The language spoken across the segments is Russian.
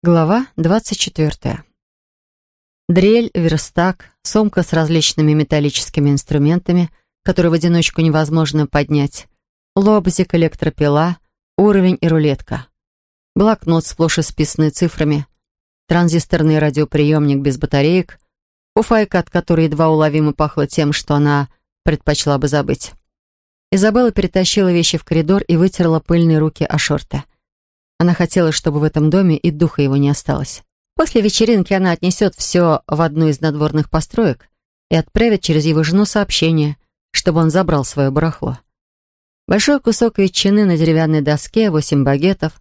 Глава 24. Дрель, верстак, сумка с различными металлическими инструментами, которые в одиночку невозможно поднять, лобзик, электропила, уровень и рулетка. Блокнот сплошь исписанный цифрами, транзисторный радиоприемник без батареек, уфайка, от которой едва уловимо пахло тем, что она предпочла бы забыть. Изабелла перетащила вещи в коридор и вытерла пыльные руки о шорты. Она хотела, чтобы в этом доме и духа его не осталось. После вечеринки она отнесет все в одну из надворных построек и отправит через его жену сообщение, чтобы он забрал свое барахло. Большой кусок ветчины на деревянной доске, восемь багетов,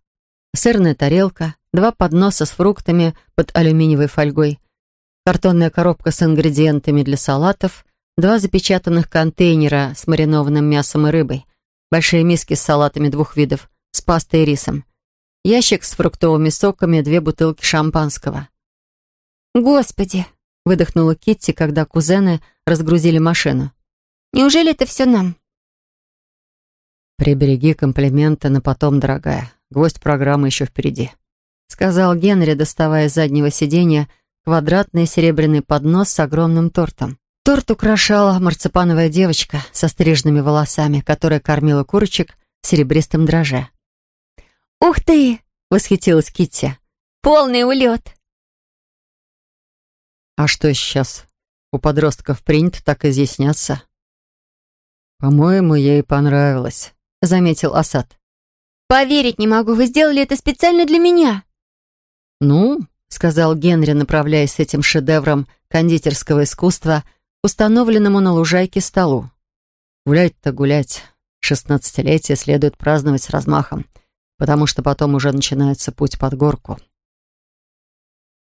сырная тарелка, два подноса с фруктами под алюминиевой фольгой, картонная коробка с ингредиентами для салатов, два запечатанных контейнера с маринованным мясом и рыбой, большие миски с салатами двух видов, с пастой и рисом, ящик с фруктовыми соками, две бутылки шампанского. «Господи!» — выдохнула Китти, когда кузены разгрузили машину. «Неужели это все нам?» «Прибереги комплименты на потом, дорогая. Гвоздь программы еще впереди», — сказал Генри, доставая с заднего сиденья квадратный серебряный поднос с огромным тортом. Торт украшала марципановая девочка со стрижными волосами, которая кормила курочек серебристым дроже. «Ух ты!» — восхитилась Китти. «Полный улет!» «А что сейчас? У подростков принято так изъясняться?» «По-моему, ей понравилось», — заметил Асад. «Поверить не могу, вы сделали это специально для меня». «Ну», — сказал Генри, направляясь с этим шедевром кондитерского искусства, установленному на лужайке столу. «Гулять-то гулять. Шестнадцатилетие следует праздновать с размахом потому что потом уже начинается путь под горку.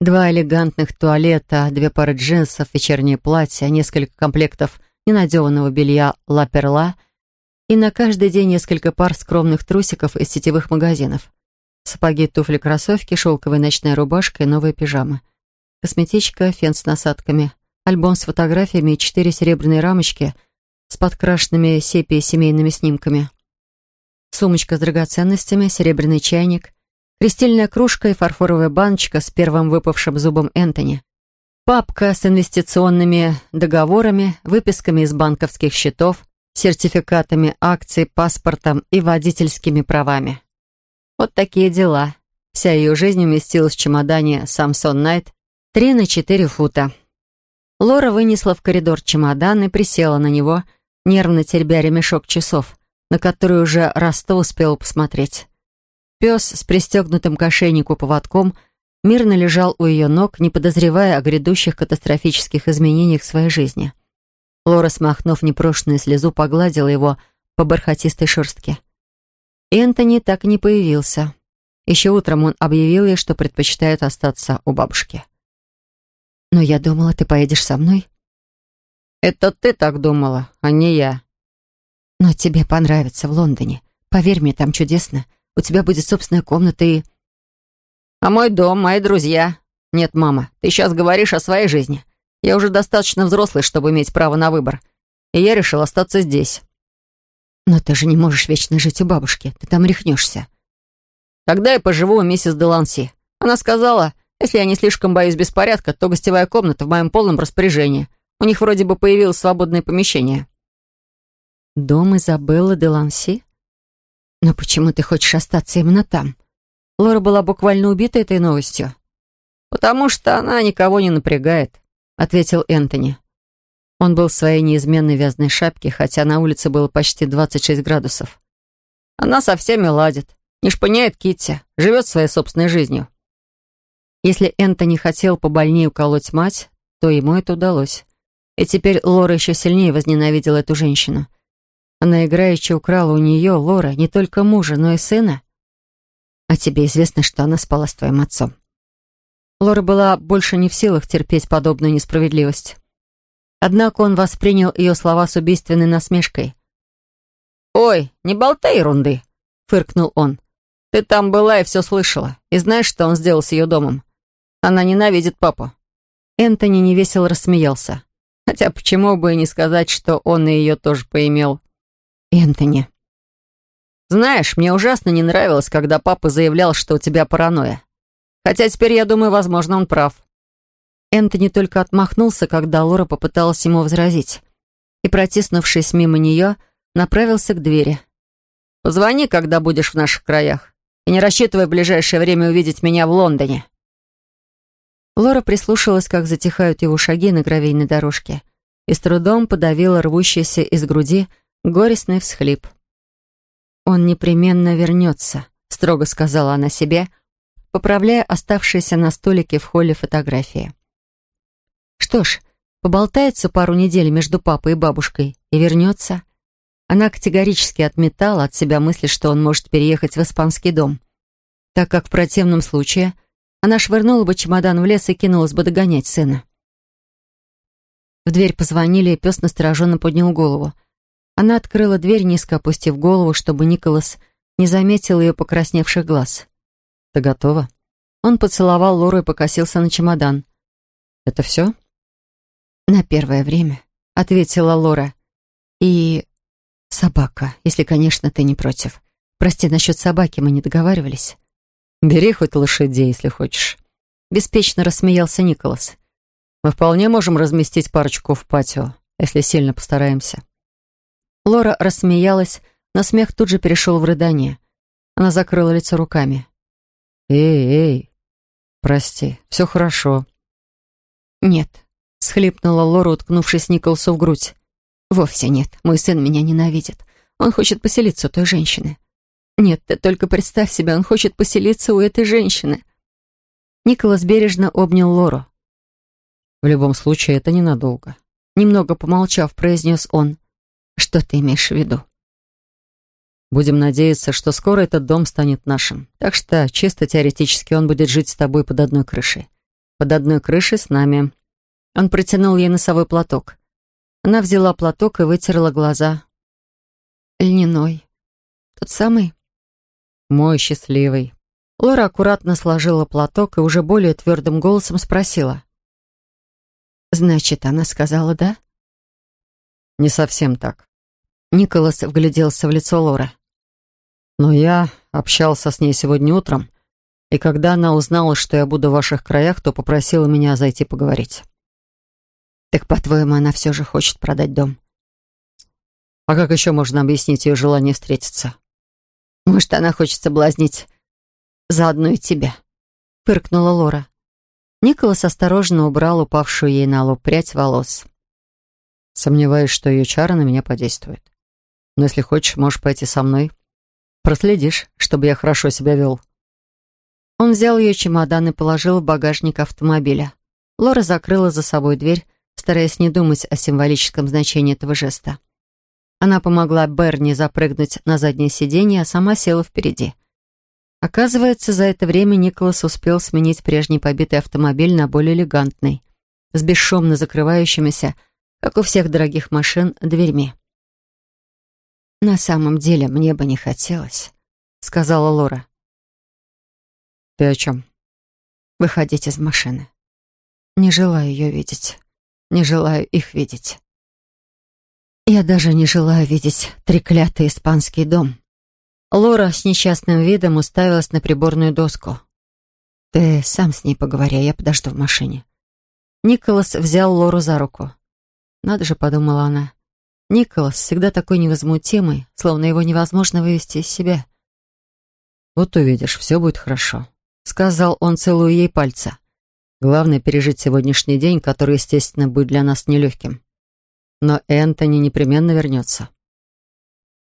Два элегантных туалета, две пары джинсов, вечернее платье, несколько комплектов ненадеванного белья «Ла Перла» и на каждый день несколько пар скромных трусиков из сетевых магазинов. Сапоги, туфли, кроссовки, шелковая ночная рубашка и новая пижама. Косметичка, фен с насадками, альбом с фотографиями и четыре серебряные рамочки с подкрашенными сепией семейными снимками сумочка с драгоценностями, серебряный чайник, крестильная кружка и фарфоровая баночка с первым выпавшим зубом Энтони, папка с инвестиционными договорами, выписками из банковских счетов, сертификатами акций, паспортом и водительскими правами. Вот такие дела. Вся ее жизнь уместилась в чемодане «Самсон Найт» 3 на 4 фута. Лора вынесла в коридор чемодан и присела на него, нервно теребя ремешок часов — на который уже раз то успел посмотреть. Пес с пристегнутым к ошейнику поводком мирно лежал у ее ног, не подозревая о грядущих катастрофических изменениях в своей жизни. Лора, смахнув непрошенную слезу, погладила его по бархатистой шерстке. Энтони так и не появился. Еще утром он объявил ей, что предпочитает остаться у бабушки. «Но я думала, ты поедешь со мной?» «Это ты так думала, а не я», но тебе понравится в Лондоне. Поверь мне, там чудесно. У тебя будет собственная комната и...» «А мой дом, мои друзья...» «Нет, мама, ты сейчас говоришь о своей жизни. Я уже достаточно взрослый, чтобы иметь право на выбор. И я решил остаться здесь». «Но ты же не можешь вечно жить у бабушки. Ты там рехнешься». «Тогда я поживу у миссис Деланси. Она сказала, если я не слишком боюсь беспорядка, то гостевая комната в моем полном распоряжении. У них вроде бы появилось свободное помещение». Дом Изабеллы де Ланси? Но почему ты хочешь остаться именно там? Лора была буквально убита этой новостью. «Потому что она никого не напрягает», — ответил Энтони. Он был в своей неизменной вязаной шапке, хотя на улице было почти 26 градусов. «Она со всеми ладит, не шпыняет Китти, живет своей собственной жизнью». Если Энтони хотел побольнее уколоть мать, то ему это удалось. И теперь Лора еще сильнее возненавидела эту женщину. Она играючи украла у нее, Лора, не только мужа, но и сына. А тебе известно, что она спала с твоим отцом. Лора была больше не в силах терпеть подобную несправедливость. Однако он воспринял ее слова с убийственной насмешкой. «Ой, не болтай ерунды!» — фыркнул он. «Ты там была и все слышала. И знаешь, что он сделал с ее домом? Она ненавидит папу». Энтони невесело рассмеялся. Хотя почему бы и не сказать, что он и ее тоже поимел. Энтони. Знаешь, мне ужасно не нравилось, когда папа заявлял, что у тебя паранойя. Хотя теперь, я думаю, возможно, он прав». Энтони только отмахнулся, когда Лора попыталась ему возразить, и, протиснувшись мимо нее, направился к двери. «Позвони, когда будешь в наших краях, и не рассчитывай в ближайшее время увидеть меня в Лондоне». Лора прислушалась, как затихают его шаги на гравийной дорожке, и с трудом подавила рвущийся из груди горестный всхлип. «Он непременно вернется», — строго сказала она себе, поправляя оставшиеся на столике в холле фотографии. Что ж, поболтается пару недель между папой и бабушкой и вернется. Она категорически отметала от себя мысли, что он может переехать в испанский дом, так как в противном случае она швырнула бы чемодан в лес и кинулась бы догонять сына. В дверь позвонили, и пес настороженно поднял голову. Она открыла дверь, низко опустив голову, чтобы Николас не заметил ее покрасневших глаз. «Ты готова?» Он поцеловал Лору и покосился на чемодан. «Это все?» «На первое время», — ответила Лора. «И собака, если, конечно, ты не против. Прости, насчет собаки мы не договаривались». «Бери хоть лошадей, если хочешь». Беспечно рассмеялся Николас. «Мы вполне можем разместить парочку в патио, если сильно постараемся». Лора рассмеялась, но смех тут же перешел в рыдание. Она закрыла лицо руками. «Эй, эй, прости, все хорошо». «Нет, Схлипнула Лора, уткнувшись Николсу в грудь. «Вовсе нет. Мой сын меня ненавидит. Он хочет поселиться у той женщины. Нет, ты только представь себе, он хочет поселиться у этой женщины». Николас бережно обнял Лору. «В любом случае, это ненадолго». Немного помолчав, произнес он. «Что ты имеешь в виду?» «Будем надеяться, что скоро этот дом станет нашим. Так что, чисто теоретически, он будет жить с тобой под одной крышей. Под одной крышей с нами. Он протянул ей носовой платок. Она взяла платок и вытерла глаза. «Льняной. Тот самый?» «Мой счастливый». Лора аккуратно сложила платок и уже более твердым голосом спросила. «Значит, она сказала «да»?» «Не совсем так». Николас вгляделся в лицо Лоры. «Но я общался с ней сегодня утром, и когда она узнала, что я буду в ваших краях, то попросила меня зайти поговорить». Так, по-твоему, она все же хочет продать дом? А как еще можно объяснить ее желание встретиться? Может, она хочет соблазнить заодно и тебя? Пыркнула Лора. Николас осторожно убрал упавшую ей на лоб прядь волос. Сомневаюсь, что ее чары на меня подействуют. Но если хочешь, можешь пойти со мной. Проследишь, чтобы я хорошо себя вел. Он взял ее чемодан и положил в багажник автомобиля. Лора закрыла за собой дверь, стараясь не думать о символическом значении этого жеста. Она помогла Берни запрыгнуть на заднее сиденье, а сама села впереди. Оказывается, за это время Николас успел сменить прежний побитый автомобиль на более элегантный, с бесшумно закрывающимися, как у всех дорогих машин, дверьми. «На самом деле мне бы не хотелось», — сказала Лора. «Ты о чем?» «Выходить из машины. Не желаю ее видеть» не желаю их видеть. Я даже не желаю видеть треклятый испанский дом. Лора с несчастным видом уставилась на приборную доску. «Ты сам с ней поговори, а я подожду в машине». Николас взял Лору за руку. «Надо же», — подумала она. «Николас всегда такой невозмутимый, словно его невозможно вывести из себя». «Вот увидишь, все будет хорошо», — сказал он, целуя ей пальцы. Главное — пережить сегодняшний день, который, естественно, будет для нас нелегким. Но Энтони непременно вернется.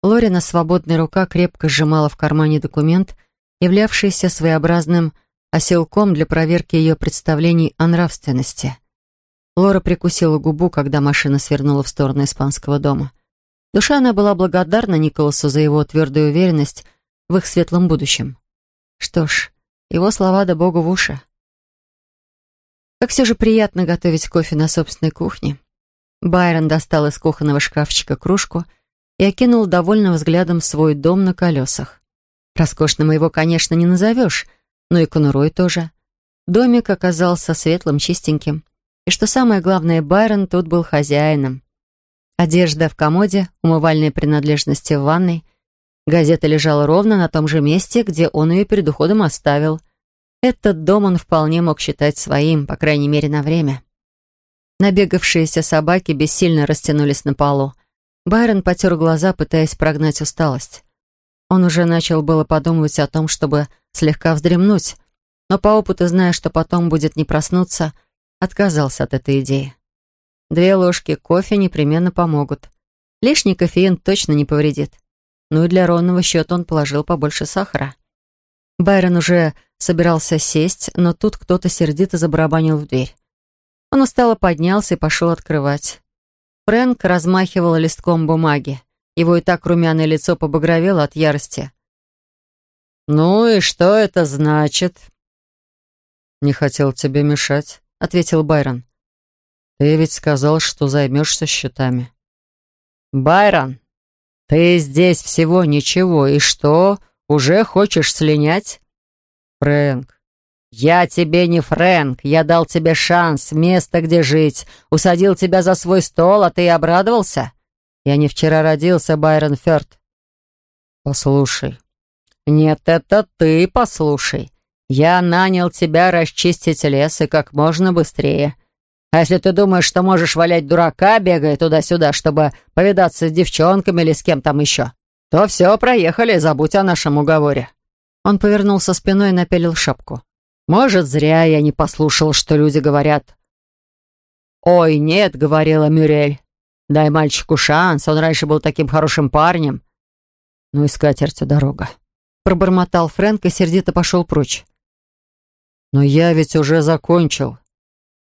Лорина свободная рука крепко сжимала в кармане документ, являвшийся своеобразным оселком для проверки ее представлений о нравственности. Лора прикусила губу, когда машина свернула в сторону испанского дома. Душа она была благодарна Николасу за его твердую уверенность в их светлом будущем. Что ж, его слова да богу в уши. Как все же приятно готовить кофе на собственной кухне. Байрон достал из кухонного шкафчика кружку и окинул довольным взглядом свой дом на колесах. Роскошным его, конечно, не назовешь, но и конурой тоже. Домик оказался светлым, чистеньким. И что самое главное, Байрон тут был хозяином. Одежда в комоде, умывальные принадлежности в ванной. Газета лежала ровно на том же месте, где он ее перед уходом оставил. Этот дом он вполне мог считать своим, по крайней мере, на время. Набегавшиеся собаки бессильно растянулись на полу. Байрон потер глаза, пытаясь прогнать усталость. Он уже начал было подумывать о том, чтобы слегка вздремнуть, но по опыту, зная, что потом будет не проснуться, отказался от этой идеи. Две ложки кофе непременно помогут. Лишний кофеин точно не повредит. Ну и для ровного счета он положил побольше сахара. Байрон уже собирался сесть, но тут кто-то сердито забарабанил в дверь. Он устало поднялся и пошел открывать. Фрэнк размахивал листком бумаги. Его и так румяное лицо побагровело от ярости. «Ну и что это значит?» «Не хотел тебе мешать», — ответил Байрон. «Ты ведь сказал, что займешься счетами». «Байрон, ты здесь всего ничего, и что, уже хочешь слинять?» «Фрэнк, «Я тебе не Фрэнк, я дал тебе шанс, место, где жить, усадил тебя за свой стол, а ты обрадовался? Я не вчера родился, Байрон Фёрд». «Послушай». «Нет, это ты послушай. Я нанял тебя расчистить лес и как можно быстрее. А если ты думаешь, что можешь валять дурака, бегая туда-сюда, чтобы повидаться с девчонками или с кем там еще, то все, проехали, забудь о нашем уговоре». Он повернулся спиной и напялил шапку. Может, зря я не послушал, что люди говорят. «Ой, нет», — говорила Мюрель. «Дай мальчику шанс, он раньше был таким хорошим парнем». «Ну и скатертью дорога», — пробормотал Фрэнк и сердито пошел прочь. «Но я ведь уже закончил».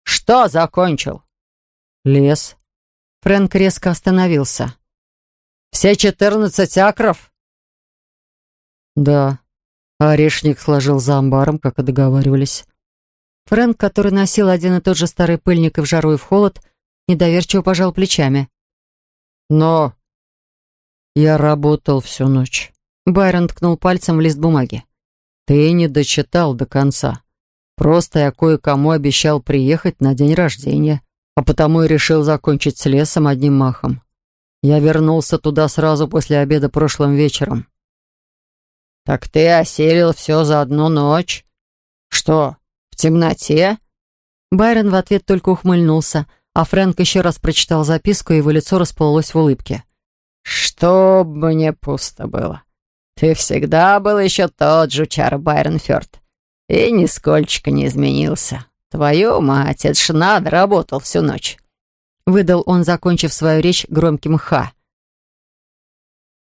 «Что закончил?» «Лес». Фрэнк резко остановился. «Все четырнадцать акров?» «Да», Орешник сложил за амбаром, как и договаривались. Фрэнк, который носил один и тот же старый пыльник и в жару, и в холод, недоверчиво пожал плечами. «Но я работал всю ночь». Байрон ткнул пальцем в лист бумаги. «Ты не дочитал до конца. Просто я кое-кому обещал приехать на день рождения, а потому и решил закончить с лесом одним махом. Я вернулся туда сразу после обеда прошлым вечером. «Так ты осилил все за одну ночь? Что, в темноте?» Байрон в ответ только ухмыльнулся, а Фрэнк еще раз прочитал записку, и его лицо расплылось в улыбке. «Чтоб мне пусто было. Ты всегда был еще тот жучар Байронфёрд, и нисколько не изменился. Твою мать, это ж надо, работал всю ночь». Выдал он, закончив свою речь громким «ха».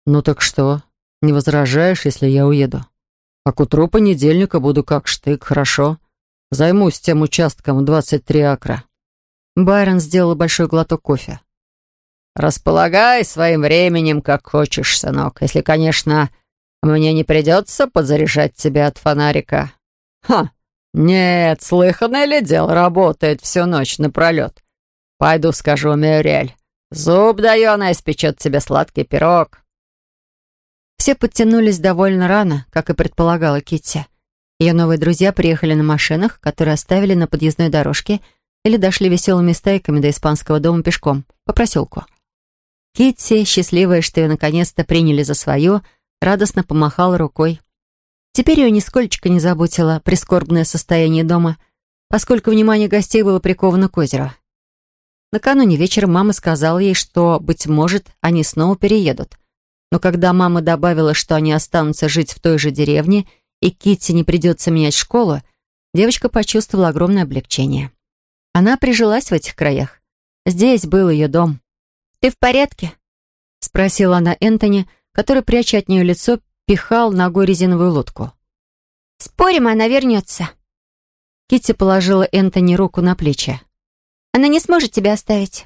«Ну так что, не возражаешь, если я уеду? А к утру понедельника буду как штык, хорошо? Займусь тем участком в 23 акра». Байрон сделал большой глоток кофе. «Располагай своим временем, как хочешь, сынок, если, конечно, мне не придется подзаряжать тебя от фонарика. Ха, нет, слыханное ли дело работает всю ночь напролет? Пойду скажу Мюрель. Зуб даю, она испечет тебе сладкий пирог. Все подтянулись довольно рано, как и предполагала Китти. Ее новые друзья приехали на машинах, которые оставили на подъездной дорожке или дошли веселыми стайками до испанского дома пешком, по проселку. Китти, счастливая, что ее наконец-то приняли за свою, радостно помахала рукой. Теперь ее нисколько не заботило прискорбное состояние дома, поскольку внимание гостей было приковано к озеру. Накануне вечером мама сказала ей, что, быть может, они снова переедут — но когда мама добавила, что они останутся жить в той же деревне и Китти не придется менять школу, девочка почувствовала огромное облегчение. Она прижилась в этих краях. Здесь был ее дом. «Ты в порядке?» — спросила она Энтони, который, пряча от нее лицо, пихал ногой резиновую лодку. «Спорим, она вернется». Китти положила Энтони руку на плечи. «Она не сможет тебя оставить».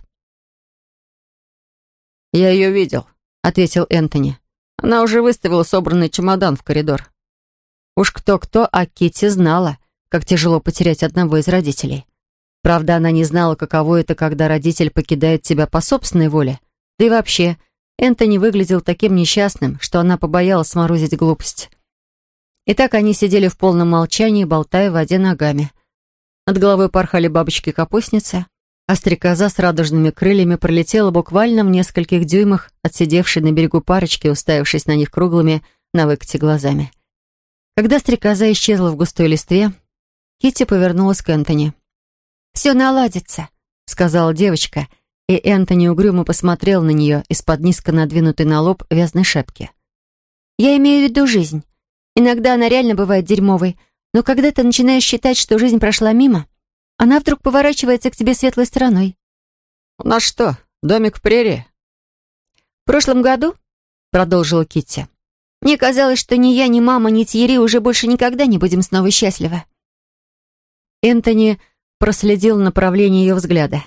«Я ее видел», ответил Энтони. Она уже выставила собранный чемодан в коридор. Уж кто-кто, а Китти знала, как тяжело потерять одного из родителей. Правда, она не знала, каково это, когда родитель покидает тебя по собственной воле. Да и вообще, Энтони выглядел таким несчастным, что она побоялась сморозить глупость. И так они сидели в полном молчании, болтая в воде ногами. Над головой порхали бабочки-капустницы, а стрекоза с радужными крыльями пролетела буквально в нескольких дюймах от сидевшей на берегу парочки, уставившись на них круглыми на выкате глазами. Когда стрекоза исчезла в густой листве, Китти повернулась к Энтони. «Все наладится», — сказала девочка, и Энтони угрюмо посмотрел на нее из-под низко надвинутой на лоб вязаной шапки. «Я имею в виду жизнь. Иногда она реально бывает дерьмовой, но когда ты начинаешь считать, что жизнь прошла мимо, она вдруг поворачивается к тебе светлой стороной». «У нас что, домик в прерии?» «В прошлом году», — продолжила Китти, «мне казалось, что ни я, ни мама, ни Тьерри уже больше никогда не будем снова счастливы». Энтони проследил направление ее взгляда.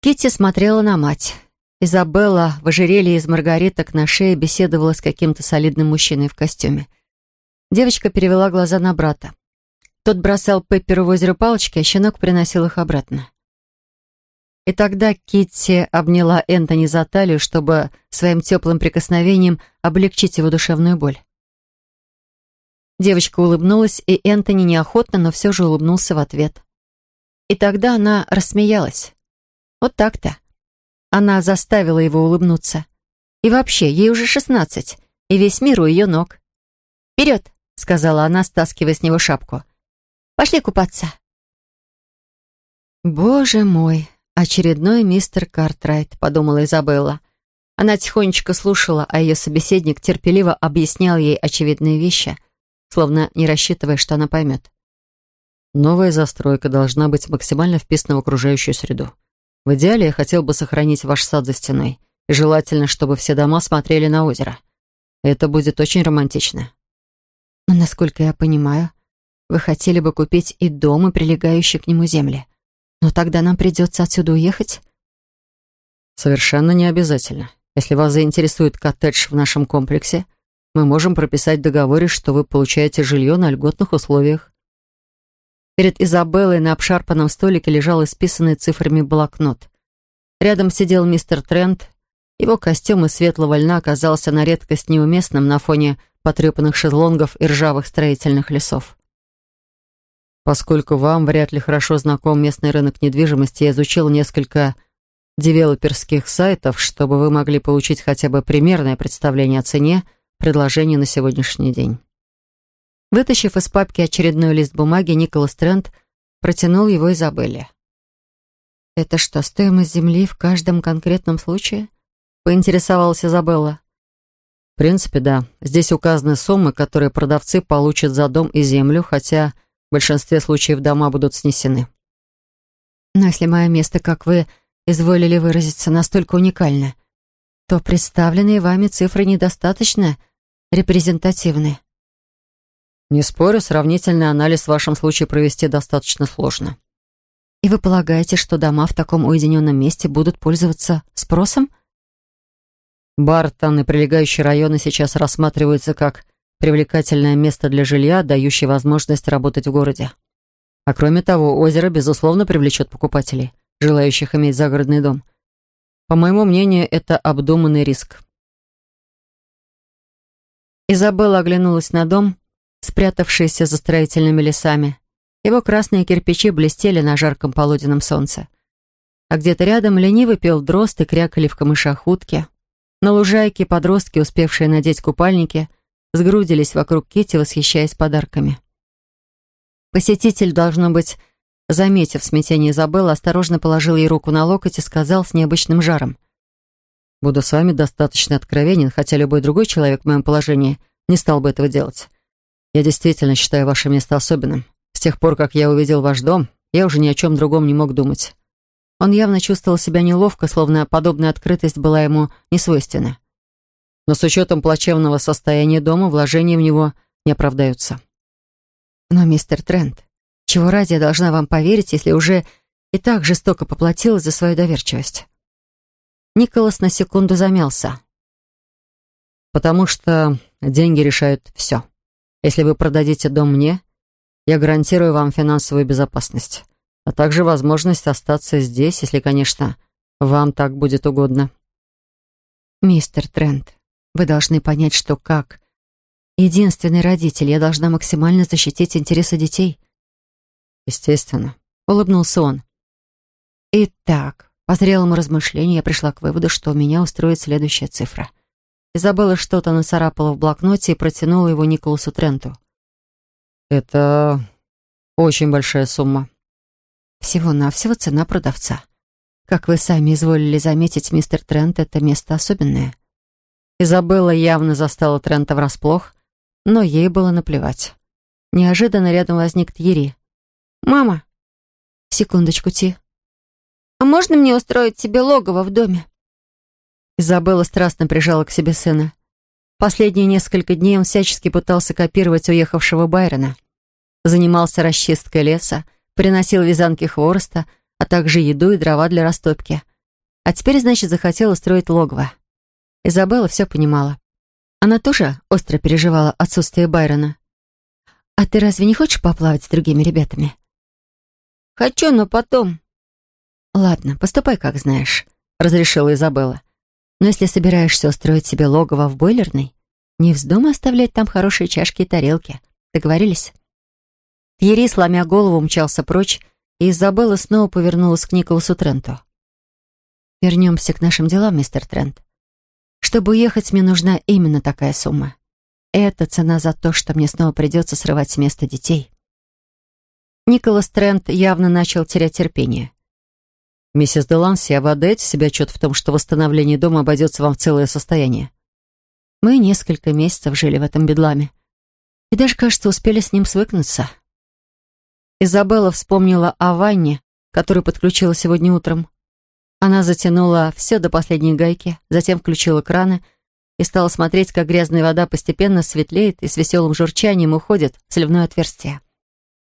Китти смотрела на мать. Изабелла в ожерелье из маргариток на шее беседовала с каким-то солидным мужчиной в костюме. Девочка перевела глаза на брата. Тот бросал Пепперу в озеро палочки, а щенок приносил их обратно. И тогда Китти обняла Энтони за талию, чтобы своим теплым прикосновением облегчить его душевную боль. Девочка улыбнулась, и Энтони неохотно, но все же улыбнулся в ответ. И тогда она рассмеялась. Вот так-то. Она заставила его улыбнуться. И вообще, ей уже шестнадцать, и весь мир у ее ног. «Вперед!» — сказала она, стаскивая с него шапку. «Пошли купаться!» «Боже мой, очередной мистер Картрайт», — подумала Изабелла. Она тихонечко слушала, а ее собеседник терпеливо объяснял ей очевидные вещи — словно не рассчитывая, что она поймет. Новая застройка должна быть максимально вписана в окружающую среду. В идеале я хотел бы сохранить ваш сад за стеной, и желательно, чтобы все дома смотрели на озеро. Это будет очень романтично. Но, насколько я понимаю, вы хотели бы купить и дом, и прилегающие к нему земли. Но тогда нам придется отсюда уехать? Совершенно не обязательно. Если вас заинтересует коттедж в нашем комплексе — мы можем прописать в договоре, что вы получаете жилье на льготных условиях». Перед Изабеллой на обшарпанном столике лежал исписанный цифрами блокнот. Рядом сидел мистер Трент. Его костюм из светлого льна оказался на редкость неуместным на фоне потрепанных шезлонгов и ржавых строительных лесов. Поскольку вам вряд ли хорошо знаком местный рынок недвижимости, я изучил несколько девелоперских сайтов, чтобы вы могли получить хотя бы примерное представление о цене, предложение на сегодняшний день. Вытащив из папки очередной лист бумаги, Николас Трент протянул его Изабелле. «Это что, стоимость земли в каждом конкретном случае?» — поинтересовалась Изабелла. «В принципе, да. Здесь указаны суммы, которые продавцы получат за дом и землю, хотя в большинстве случаев дома будут снесены». «Но если мое место, как вы изволили выразиться, настолько уникально, то представленные вами цифры недостаточно репрезентативны. Не спорю, сравнительный анализ в вашем случае провести достаточно сложно. И вы полагаете, что дома в таком уединенном месте будут пользоваться спросом? Бартон и прилегающие районы сейчас рассматриваются как привлекательное место для жилья, дающее возможность работать в городе. А кроме того, озеро, безусловно, привлечет покупателей, желающих иметь загородный дом. По моему мнению, это обдуманный риск. Изабелла оглянулась на дом, спрятавшийся за строительными лесами. Его красные кирпичи блестели на жарком полуденном солнце. А где-то рядом лениво пел дрозд и крякали в камышах утки. На лужайке подростки, успевшие надеть купальники, сгрудились вокруг Кити, восхищаясь подарками. Посетитель, должно быть, заметив смятение Изабеллы, осторожно положил ей руку на локоть и сказал с необычным жаром. Буду с вами достаточно откровенен, хотя любой другой человек в моем положении не стал бы этого делать. Я действительно считаю ваше место особенным. С тех пор, как я увидел ваш дом, я уже ни о чем другом не мог думать. Он явно чувствовал себя неловко, словно подобная открытость была ему несвойственна. Но с учетом плачевного состояния дома, вложения в него не оправдаются. Но, мистер Трент, чего ради я должна вам поверить, если уже и так жестоко поплатилась за свою доверчивость? Николас на секунду замялся. «Потому что деньги решают все. Если вы продадите дом мне, я гарантирую вам финансовую безопасность, а также возможность остаться здесь, если, конечно, вам так будет угодно». «Мистер Трент, вы должны понять, что как единственный родитель я должна максимально защитить интересы детей». «Естественно», — улыбнулся он. «Итак, по зрелому размышлению я пришла к выводу, что меня устроит следующая цифра. Изабелла что-то нацарапала в блокноте и протянула его Николасу Тренту. «Это Очень большая сумма. Всего-навсего цена продавца. Как вы сами изволили заметить, мистер Трент, это место особенное. Изабелла явно застала Трента врасплох, но ей было наплевать. Неожиданно рядом возник Тьери. «Мама!» «Секундочку, Ти. А можно мне устроить себе логово в доме?» Изабелла страстно прижала к себе сына. Последние несколько дней он всячески пытался копировать уехавшего Байрона. Занимался расчисткой леса, приносил вязанки хвороста, а также еду и дрова для растопки. А теперь, значит, захотел устроить логово. Изабелла все понимала. Она тоже остро переживала отсутствие Байрона. «А ты разве не хочешь поплавать с другими ребятами?» «Хочу, но потом». «Ладно, поступай, как знаешь», — разрешила Изабелла. «Но если собираешься устроить себе логово в бойлерной, не вздумай оставлять там хорошие чашки и тарелки. Договорились?» Тьерри, сломя голову, мчался прочь, и Изабелла снова повернулась к Николасу Тренту. «Вернемся к нашим делам, мистер Трент. Чтобы уехать, мне нужна именно такая сумма. Это цена за то, что мне снова придется срывать с места детей». Николас Трент явно начал терять терпение. «Миссис Деланси, а вы отдаете себе отчет в том, что восстановление дома обойдется вам в целое состояние?» Мы несколько месяцев жили в этом бедламе. И даже, кажется, успели с ним свыкнуться. Изабелла вспомнила о ванне, которую подключила сегодня утром. Она затянула все до последней гайки, затем включила краны и стала смотреть, как грязная вода постепенно светлеет и с веселым журчанием уходит в сливное отверстие.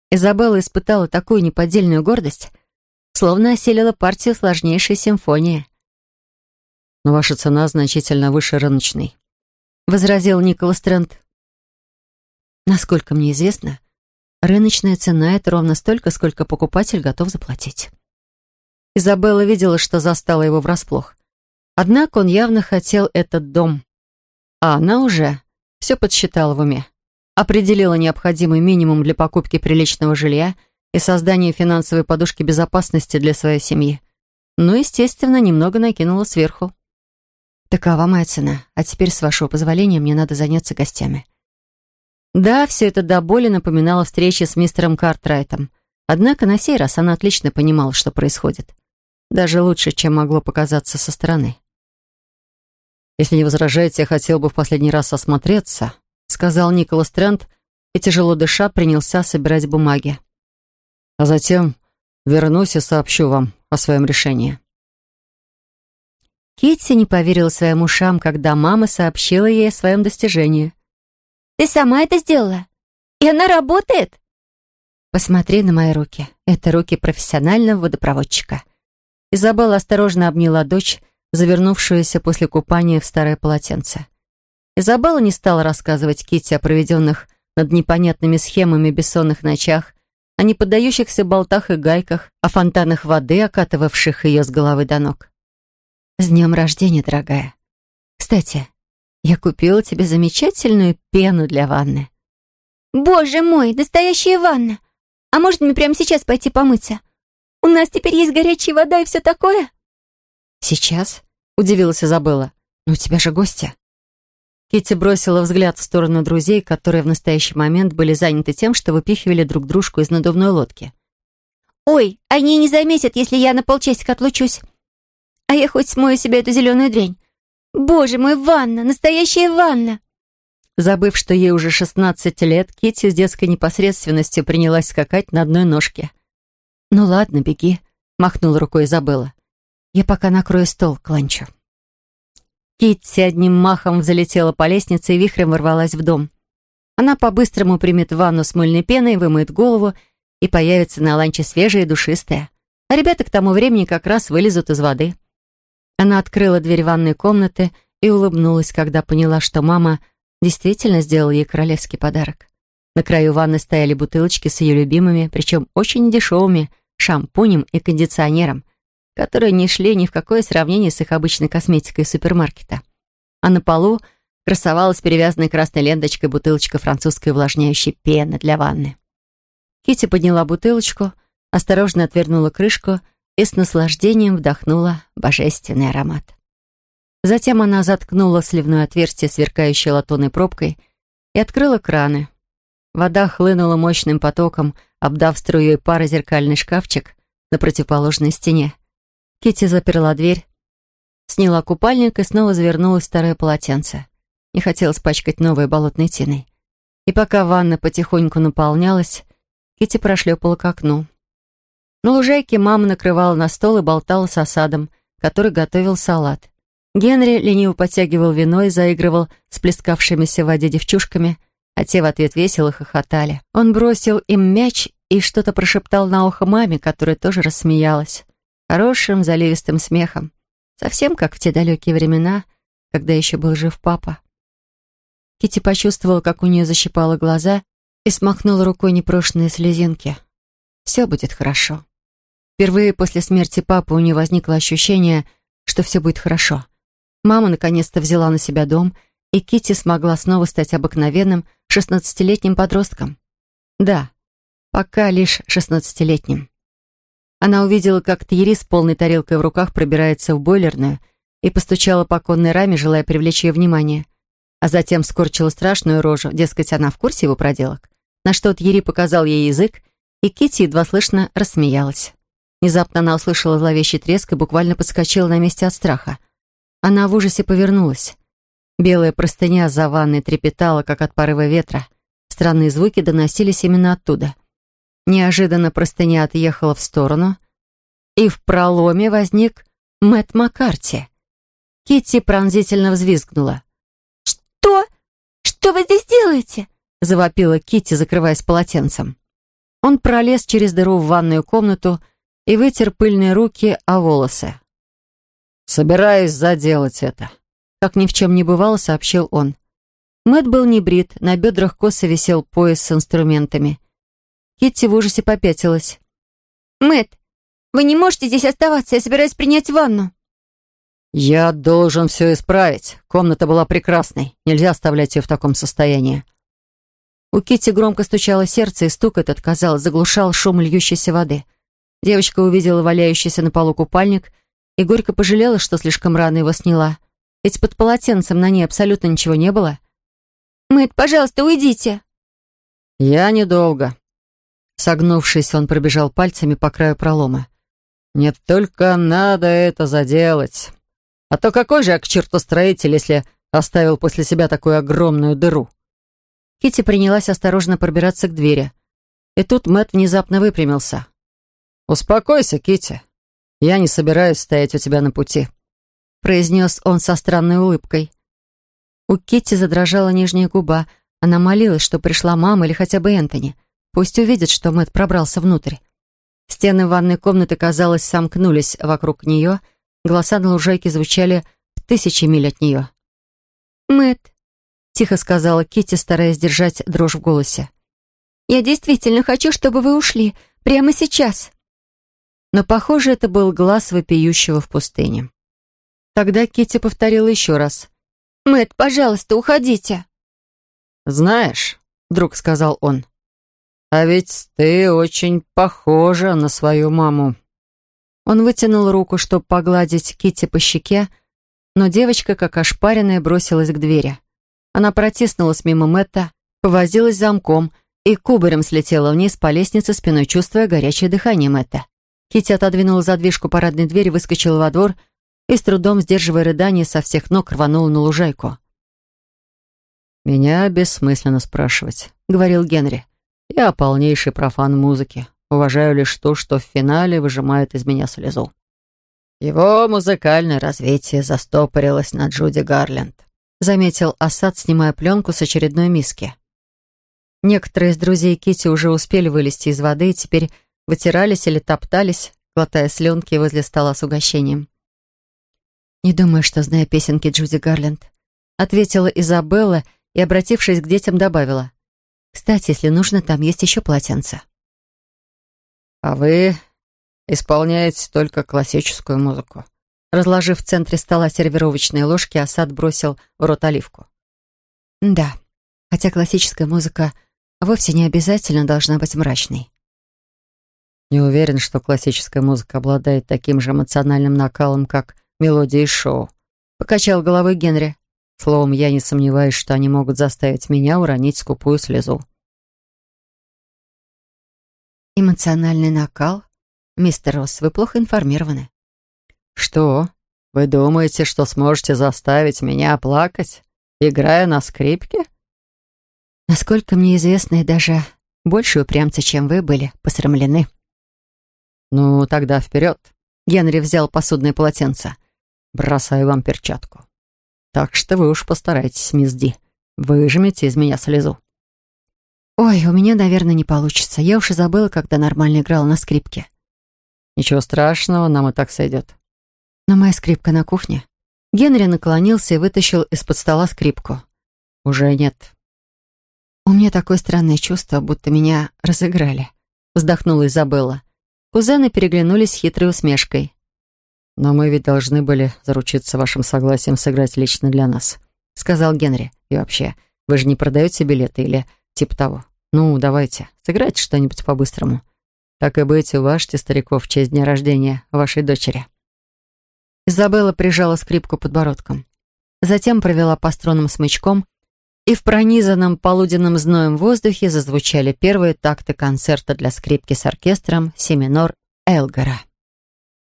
Изабелла испытала такую неподдельную гордость, словно осилила партию сложнейшей симфонии. «Но ваша цена значительно выше рыночной», — возразил Николас Трент. «Насколько мне известно, Рыночная цена — это ровно столько, сколько покупатель готов заплатить. Изабелла видела, что застала его врасплох. Однако он явно хотел этот дом. А она уже все подсчитала в уме. Определила необходимый минимум для покупки приличного жилья и создания финансовой подушки безопасности для своей семьи. Ну, естественно, немного накинула сверху. Такова моя цена. А теперь, с вашего позволения, мне надо заняться гостями. Да, все это до боли напоминало встречи с мистером Картрайтом. Однако на сей раз она отлично понимала, что происходит. Даже лучше, чем могло показаться со стороны. «Если не возражаете, я хотел бы в последний раз осмотреться», сказал Николас Трент и, тяжело дыша, принялся собирать бумаги. «А затем вернусь и сообщу вам о своем решении». Китти не поверила своим ушам, когда мама сообщила ей о своем достижении. Ты сама это сделала? И она работает?» «Посмотри на мои руки. Это руки профессионального водопроводчика». Изабелла осторожно обняла дочь, завернувшуюся после купания в старое полотенце. Изабелла не стала рассказывать Китти о проведенных над непонятными схемами бессонных ночах, о неподдающихся болтах и гайках, о фонтанах воды, окатывавших ее с головы до ног. «С днем рождения, дорогая. Кстати, я купила тебе замечательную пену для ванны». «Боже мой, настоящая ванна! А может мне прямо сейчас пойти помыться? У нас теперь есть горячая вода и все такое?» «Сейчас?» — удивилась Изабелла. «Но у тебя же гости». Китти бросила взгляд в сторону друзей, которые в настоящий момент были заняты тем, что выпихивали друг дружку из надувной лодки. «Ой, они не заметят, если я на полчасика отлучусь. А я хоть смою себе эту зеленую дрянь. Боже мой, ванна! Настоящая ванна!» Забыв, что ей уже 16 лет, Китти с детской непосредственностью принялась скакать на одной ножке. «Ну ладно, беги», — махнула рукой Изабелла. «Я пока накрою стол к ланчу». Китти одним махом взлетела по лестнице и вихрем ворвалась в дом. Она по-быстрому примет ванну с мыльной пеной, вымоет голову и появится на ланче свежая и душистая. А ребята к тому времени как раз вылезут из воды. Она открыла дверь ванной комнаты и улыбнулась, когда поняла, что мама действительно сделала ей королевский подарок. На краю ванны стояли бутылочки с ее любимыми, причем очень дешевыми, шампунем и кондиционером, которые не шли ни в какое сравнение с их обычной косметикой супермаркета. А на полу красовалась перевязанная красной ленточкой бутылочка французской увлажняющей пены для ванны. Кити подняла бутылочку, осторожно отвернула крышку и с наслаждением вдохнула божественный аромат. Затем она заткнула сливное отверстие, сверкающей латунной пробкой, и открыла краны. Вода хлынула мощным потоком, обдав струей пара зеркальный шкафчик на противоположной стене. Кити заперла дверь, сняла купальник и снова завернулась в старое полотенце. Не хотелось пачкать новой болотной тиной. И пока ванна потихоньку наполнялась, Кити прошлепала к окну. На лужайке мама накрывала на стол и болтала с осадом, который готовил салат. Генри лениво подтягивал вино и заигрывал с плескавшимися в воде девчушками, а те в ответ весело хохотали. Он бросил им мяч и что-то прошептал на ухо маме, которая тоже рассмеялась. Хорошим, заливистым смехом. Совсем как в те далекие времена, когда еще был жив папа. Кити почувствовала, как у нее защипало глаза и смахнула рукой непрошенные слезинки. «Все будет хорошо». Впервые после смерти папы у нее возникло ощущение, что все будет хорошо. Мама наконец-то взяла на себя дом, и Кити смогла снова стать обыкновенным шестнадцатилетним подростком. Да, пока лишь шестнадцатилетним. Она увидела, как Тьерри с полной тарелкой в руках пробирается в бойлерную и постучала по конной раме, желая привлечь ее внимание. А затем скорчила страшную рожу, дескать, она в курсе его проделок. На что Тьерри показал ей язык, и Кити едва слышно рассмеялась. Внезапно она услышала зловещий треск и буквально подскочила на месте от страха. Она в ужасе повернулась. Белая простыня за ванной трепетала, как от порыва ветра. Странные звуки доносились именно оттуда. Неожиданно простыня отъехала в сторону, и в проломе возник Мэтт Маккарти. Китти пронзительно взвизгнула. «Что? Что вы здесь делаете?» завопила Китти, закрываясь полотенцем. Он пролез через дыру в ванную комнату и вытер пыльные руки о волосы. «Собираюсь заделать это», — как ни в чем не бывало, сообщил он. Мэт был не брит, на бедрах косо висел пояс с инструментами. Китти в ужасе попятилась. Мэт, вы не можете здесь оставаться, я собираюсь принять ванну». «Я должен все исправить. Комната была прекрасной. Нельзя оставлять ее в таком состоянии». У Китти громко стучало сердце, и стук этот, казалось, заглушал шум льющейся воды. Девочка увидела валяющийся на полу купальник и горько пожалела, что слишком рано его сняла. Ведь под полотенцем на ней абсолютно ничего не было. «Мэтт, пожалуйста, уйдите!» «Я недолго». Согнувшись, он пробежал пальцами по краю пролома. «Нет, только надо это заделать. А то какой же я к черту строитель, если оставил после себя такую огромную дыру?» Кити принялась осторожно пробираться к двери. И тут Мэтт внезапно выпрямился. «Успокойся, Кити. «Я не собираюсь стоять у тебя на пути», — произнес он со странной улыбкой. У Китти задрожала нижняя губа. Она молилась, что пришла мама или хотя бы Энтони. Пусть увидит, что Мэтт пробрался внутрь. Стены ванной комнаты, казалось, сомкнулись вокруг нее. Голоса на лужайке звучали в тысячи миль от нее. «Мэтт», — тихо сказала Китти, стараясь держать дрожь в голосе. «Я действительно хочу, чтобы вы ушли. Прямо сейчас». Но, похоже, это был глаз вопиющего в пустыне. Тогда Китти повторила еще раз. Мэт, пожалуйста, уходите!» «Знаешь», — вдруг сказал он, «а ведь ты очень похожа на свою маму». Он вытянул руку, чтобы погладить Китти по щеке, но девочка, как ошпаренная, бросилась к двери. Она протиснулась мимо Мэтта, повозилась замком и кубарем слетела вниз по лестнице, спиной чувствуя горячее дыхание Мэтта. Кити отодвинула задвижку парадной двери, выскочила во двор и, с трудом сдерживая рыдание, со всех ног рванула на лужайку. «Меня бессмысленно спрашивать», — говорил Генри. «Я полнейший профан музыки. Уважаю лишь то, что в финале выжимает из меня слезу». «Его музыкальное развитие застопорилось на Джуди Гарленд», — заметил Асад, снимая пленку с очередной миски. Некоторые из друзей Кити уже успели вылезти из воды и теперь вытирались или топтались, глотая слюнки возле стола с угощением. «Не думаю, что знаю песенки Джуди Гарленд», ответила Изабелла и, обратившись к детям, добавила. «Кстати, если нужно, там есть еще полотенце». «А вы исполняете только классическую музыку?» Разложив в центре стола сервировочные ложки, Асад бросил в рот оливку. «Да, хотя классическая музыка вовсе не обязательно должна быть мрачной. Не уверен, что классическая музыка обладает таким же эмоциональным накалом, как мелодии шоу. Покачал головой Генри. Словом, я не сомневаюсь, что они могут заставить меня уронить скупую слезу. Эмоциональный накал? Мистер Росс, вы плохо информированы. Что? Вы думаете, что сможете заставить меня плакать, играя на скрипке? Насколько мне известно, и даже больше упрямцы, чем вы, были посрамлены. Ну, тогда вперед. Генри взял посудное полотенце. Бросаю вам перчатку. Так что вы уж постарайтесь, мисс Ди. Выжмите из меня слезу. Ой, у меня, наверное, не получится. Я уж и забыла, когда нормально играла на скрипке. Ничего страшного, нам и так сойдет. Но моя скрипка на кухне. Генри наклонился и вытащил из-под стола скрипку. Уже нет. У меня такое странное чувство, будто меня разыграли. Вздохнула Изабелла. Кузены переглянулись хитрой усмешкой. «Но мы ведь должны были заручиться вашим согласием сыграть лично для нас», — сказал Генри. «И вообще, вы же не продаете билеты или типа того. Ну, давайте, сыграйте что-нибудь по-быстрому. Так и быть, уважьте стариков в честь дня рождения вашей дочери». Изабелла прижала скрипку подбородком. Затем провела по струнам смычком, и в пронизанном полуденным зноем воздухе зазвучали первые такты концерта для скрипки с оркестром «Семинор Элгара».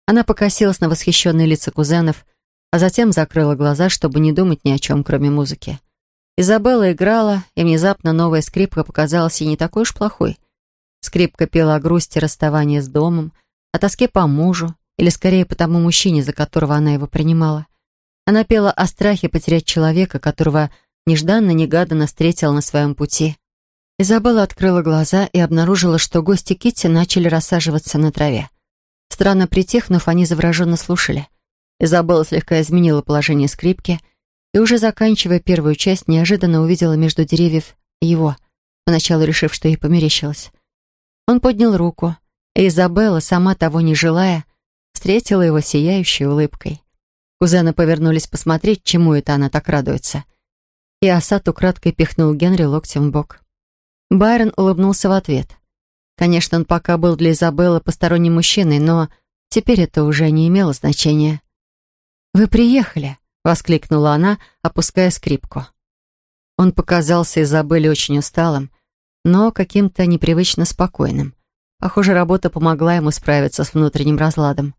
Она покосилась на восхищенные лица кузенов, а затем закрыла глаза, чтобы не думать ни о чем, кроме музыки. Изабелла играла, и внезапно новая скрипка показалась ей не такой уж плохой. Скрипка пела о грусти расставания с домом, о тоске по мужу, или скорее по тому мужчине, за которого она его принимала. Она пела о страхе потерять человека, которого нежданно-негаданно встретила на своем пути. Изабелла открыла глаза и обнаружила, что гости Китти начали рассаживаться на траве. Странно притихнув, они завороженно слушали. Изабелла слегка изменила положение скрипки и, уже заканчивая первую часть, неожиданно увидела между деревьев его, поначалу решив, что ей померещилось. Он поднял руку, и Изабелла, сама того не желая, встретила его сияющей улыбкой. Кузены повернулись посмотреть, чему это она так радуется. И Асад украдкой пихнул Генри локтем в бок. Байрон улыбнулся в ответ. Конечно, он пока был для Изабеллы посторонним мужчиной, но теперь это уже не имело значения. «Вы приехали!» — воскликнула она, опуская скрипку. Он показался Изабелле очень усталым, но каким-то непривычно спокойным. Похоже, работа помогла ему справиться с внутренним разладом.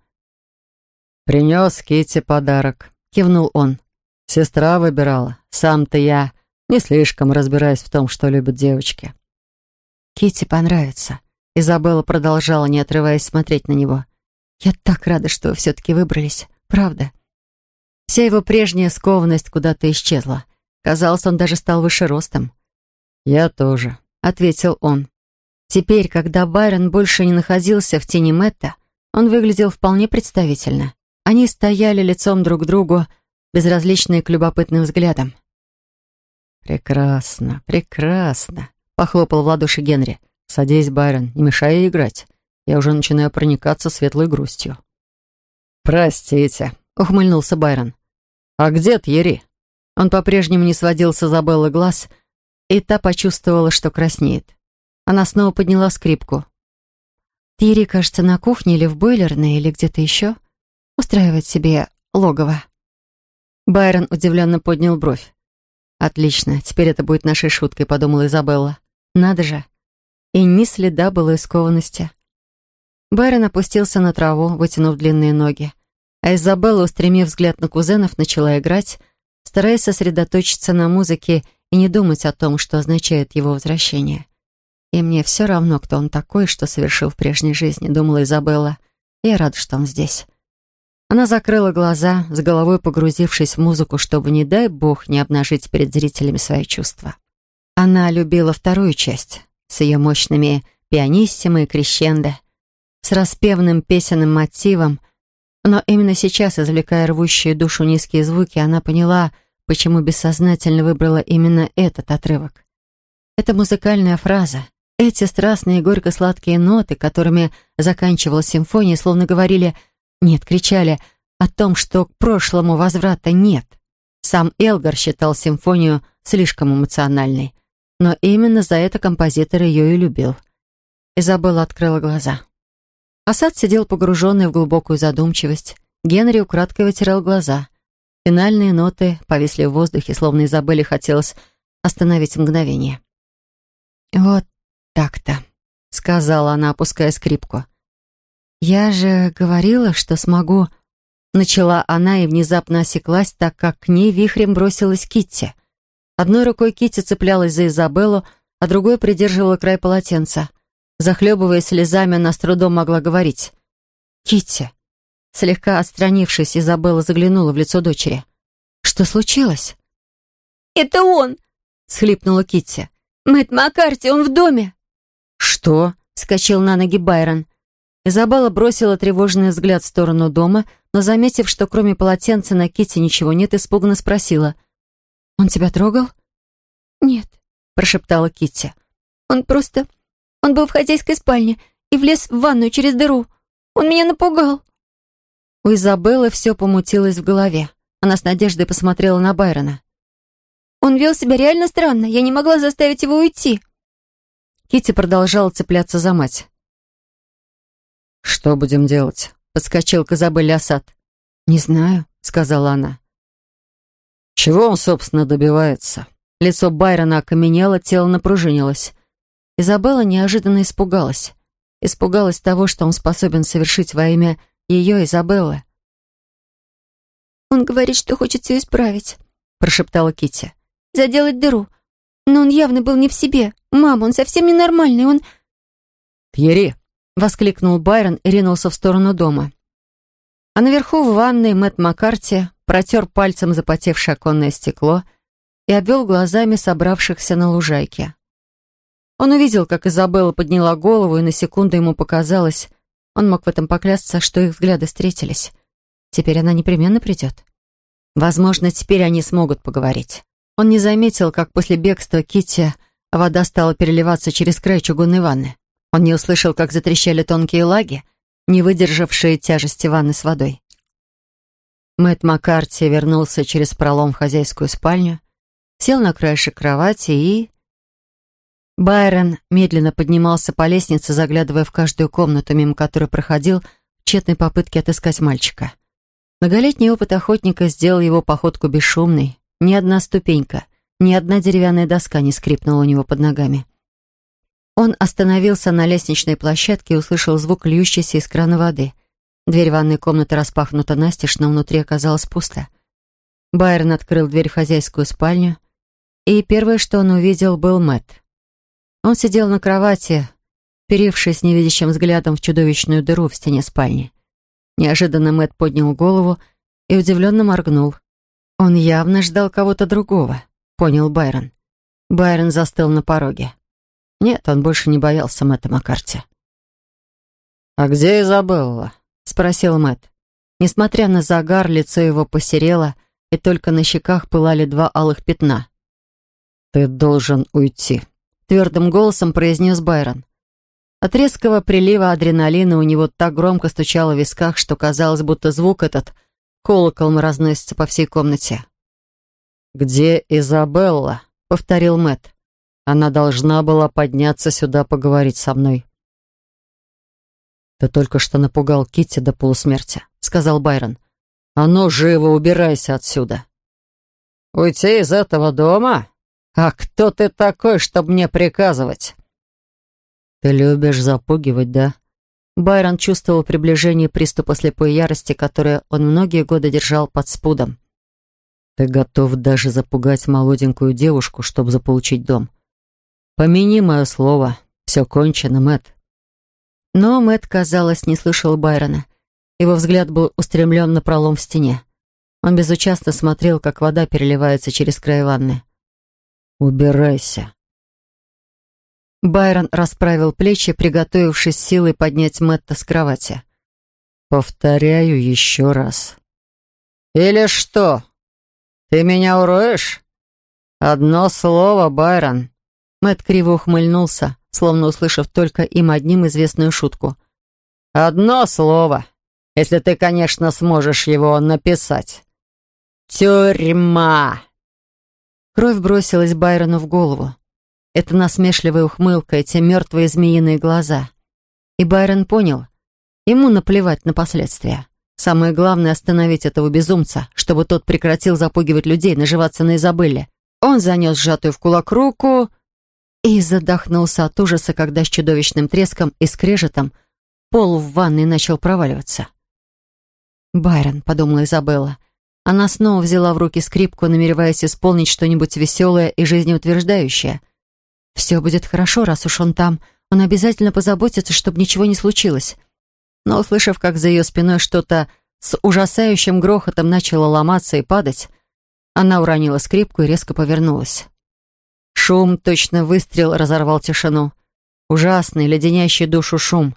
«Принес Китти подарок», — кивнул он. «Сестра выбирала. Сам-то я не слишком разбираюсь в том, что любят девочки». Китти понравится. Изабелла продолжала, не отрываясь, смотреть на него. «Я так рада, что вы все-таки выбрались. Правда». Вся его прежняя скованность куда-то исчезла. Казалось, он даже стал выше ростом. «Я тоже», — ответил он. Теперь, когда Байрон больше не находился в тени Мэтта, он выглядел вполне представительно. Они стояли лицом друг к другу, безразличные к любопытным взглядам. «Прекрасно, прекрасно», — похлопал в ладоши Генри. «Садись, Байрон, не мешай играть. Я уже начинаю проникаться светлой грустью». «Простите», — ухмыльнулся Байрон. «А где Тьерри?» Он по-прежнему не сводил с Изабеллы глаз, и та почувствовала, что краснеет. Она снова подняла скрипку. «Тьерри, кажется, на кухне или в бойлерной, или где-то еще. Устраивает себе логово». Байрон удивленно поднял бровь. «Отлично, теперь это будет нашей шуткой», — подумала Изабелла. «Надо же, и ни следа былой скованности. Байрон опустился на траву, вытянув длинные ноги, а Изабелла, устремив взгляд на кузенов, начала играть, стараясь сосредоточиться на музыке и не думать о том, что означает его возвращение. «И мне все равно, кто он такой, что совершил в прежней жизни», — думала Изабелла. «Я рада, что он здесь». Она закрыла глаза, с головой погрузившись в музыку, чтобы, не дай бог, не обнажить перед зрителями свои чувства. Она любила вторую часть, с ее мощными пианиссимо и крещендо, с распевным песенным мотивом, но именно сейчас, извлекая рвущие душу низкие звуки, она поняла, почему бессознательно выбрала именно этот отрывок. Это музыкальная фраза, эти страстные горько-сладкие ноты, которыми заканчивалась симфония, словно говорили «нет», кричали о том, что к прошлому возврата нет. Сам Элгар считал симфонию слишком эмоциональной. Но именно за это композитор ее и любил. Изабелла открыла глаза. Асад сидел погруженный в глубокую задумчивость. Генри украдкой вытирал глаза. Финальные ноты повисли в воздухе, словно Изабелле хотелось остановить мгновение. «Вот так-то», — сказала она, опуская скрипку. «Я же говорила, что смогу...» Начала она и внезапно осеклась, так как к ней вихрем бросилась Китти. Одной рукой Китти цеплялась за Изабеллу, а другой придерживала край полотенца. Захлебываясь слезами, она с трудом могла говорить. «Китти!» Слегка отстранившись, Изабелла заглянула в лицо дочери. «Что случилось?» «Это он!» — схлипнула Китти. «Мэтт Маккарти, он в доме!» «Что?» — скачал на ноги Байрон. Изабелла бросила тревожный взгляд в сторону дома, но, заметив, что кроме полотенца на Китти ничего нет, испуганно спросила. «Он тебя трогал?» «Нет», — прошептала Китти. «Он просто... Он был в хозяйской спальне и влез в ванную через дыру. Он меня напугал». У Изабеллы все помутилось в голове. Она с надеждой посмотрела на Байрона. «Он вел себя реально странно. Я не могла заставить его уйти». Китти продолжала цепляться за мать. «Что будем делать?» — подскочил к Изабелле Асад. «Не знаю», — сказала она. «Чего он, собственно, добивается?» Лицо Байрона окаменело, тело напружинилось. Изабелла неожиданно испугалась. Испугалась того, что он способен совершить во имя ее, Изабеллы. «Он говорит, что хочет все исправить», — прошептала Китти. «Заделать дыру. Но он явно был не в себе. Мама, он совсем ненормальный, он...» «Тьерри!» — воскликнул Байрон и ринулся в сторону дома. А наверху в ванной Мэтт Маккарти протер пальцем запотевшее оконное стекло и обвел глазами собравшихся на лужайке. Он увидел, как Изабелла подняла голову, и на секунду ему показалось, он мог в этом поклясться, что их взгляды встретились. Теперь она непременно придет. Возможно, теперь они смогут поговорить. Он не заметил, как после бегства Китти вода стала переливаться через край чугунной ванны. Он не услышал, как затрещали тонкие лаги, не выдержавшие тяжести ванны с водой. Мэтт Маккарти вернулся через пролом в хозяйскую спальню, сел на краешек кровати и Байрон медленно поднимался по лестнице, заглядывая в каждую комнату, мимо которой проходил в тщетной попытке отыскать мальчика. Многолетний опыт охотника сделал его походку бесшумной. Ни одна ступенька, ни одна деревянная доска не скрипнула у него под ногами. Он остановился на лестничной площадке и услышал звук льющейся из крана воды. Дверь ванной комнаты распахнута настежь, но внутри оказалось пусто. Байрон открыл дверь в хозяйскую спальню, и первое, что он увидел, был Мэтт. Он сидел на кровати, перившись невидящим взглядом в чудовищную дыру в стене спальни. Неожиданно Мэтт поднял голову и удивленно моргнул. Он явно ждал кого-то другого, понял Байрон. Байрон застыл на пороге. Нет, он больше не боялся Мэтта Маккарти. «А где Изабелла?» — спросил Мэтт. Несмотря на загар, лицо его посерело, и только на щеках пылали два алых пятна. «Ты должен уйти», твердым голосом произнес Байрон. От резкого прилива адреналина у него так громко стучало в висках, что казалось, будто звук этот колоколом разносится по всей комнате. «Где Изабелла?» — повторил Мэт. «Она должна была подняться сюда поговорить со мной». «Ты только что напугал Китти до полусмерти», — сказал Байрон. «А ну, живо убирайся отсюда!» «Уйти из этого дома? «А кто ты такой, чтобы мне приказывать?» «Ты любишь запугивать, да?» Байрон чувствовал приближение приступа слепой ярости, которое он многие годы держал под спудом. «Ты готов даже запугать молоденькую девушку, чтобы заполучить дом. Помяни мое слово. Все кончено, Мэт. Но Мэт, казалось, не слышал Байрона. Его взгляд был устремлен на пролом в стене. Он безучастно смотрел, как вода переливается через край ванны. «Убирайся!» Байрон расправил плечи, приготовившись силой поднять Мэтта с кровати. «Повторяю еще раз». «Или что? Ты меня уроешь?» «Одно слово, Байрон». Мэтт криво ухмыльнулся, словно услышав только им одним известную шутку. «Одно слово, если ты, конечно, сможешь его написать. Тюрьма!» Кровь бросилась Байрону в голову. Это насмешливая ухмылка, эти мертвые змеиные глаза. И Байрон понял, ему наплевать на последствия. Самое главное — остановить этого безумца, чтобы тот прекратил запугивать людей, наживаться на Изабелле. Он занес сжатую в кулак руку и задохнулся от ужаса, когда с чудовищным треском и скрежетом пол в ванной начал проваливаться. «Байрон», — подумала Изабелла. Она снова взяла в руки скрипку, намереваясь исполнить что-нибудь веселое и жизнеутверждающее. «Все будет хорошо, раз уж он там. Он обязательно позаботится, чтобы ничего не случилось». Но, услышав, как за ее спиной что-то с ужасающим грохотом начало ломаться и падать, она уронила скрипку и резко повернулась. Шум, точно выстрел, разорвал тишину. Ужасный, леденящий душу шум.